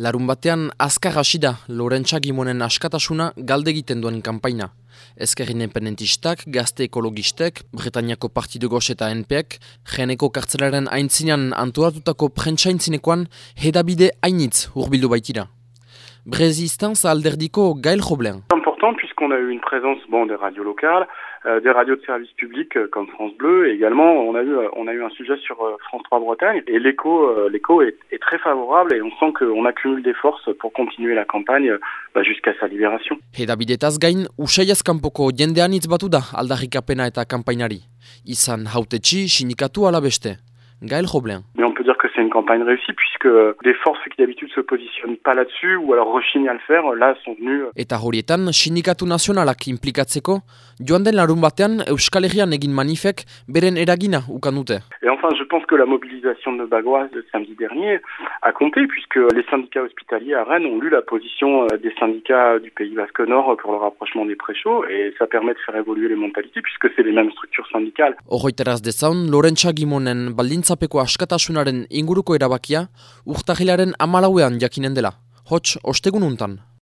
Larun batean azkar hasi da Lorentza Gimonen askatasuna galde egiten duen kanpaina. Ezker independentistak, gazte ekologistek, Bretañako Partido Goz eta NPek, jeneko kartzelaren aintzinean anturatutako prentsaintzinekoan hedabide hainitz urbildu baitira. Brezistanz alderdiko gail joblean. important puisqu'on a eu une présence bon, des radios locales, euh, des radios de service public euh, comme France Bleu et également on a eu, euh, on a eu un sujet sur euh, France 3 Bretagne et l'écho euh, l'écho est, est très favorable et on sent qu'on accumule des forces pour continuer la campagne euh, bah, jusqu'à sa libération. Hedabidetaz gain, usaiaz kanpoko jendean hitz batu da aldarrikapena eta kanpainari. Izan hautetxi, sinikatu alabeste. Gail joblean. Mais on peut dire que c'est une campagne réussie puisque des forces qui d'habitude se positionnent pas là-dessus ou alors rechignent à le faire, là sont venues euh, Eta horietan, sindikatu nazionalak implikatzeko, joan den larun batean Euskal Herrian egin manifek beren eragina ukan dute. Et enfin, je pense que la mobilisation de Bagoise de samedi dernier a compté puisque les syndicats hospitaliers à Rennes ont lu la position euh, des syndicats du Pays Basque Nord pour le rapprochement des préchauds et ça permet de faire évoluer les mentalités puisque c'est les mêmes structures syndicales. Horroiteraz Lorentza Gimonen baldintzapeko askatasunaren inguruko erabakia urtahilaren amalauean jakinen dela. Hots, ostegun untan.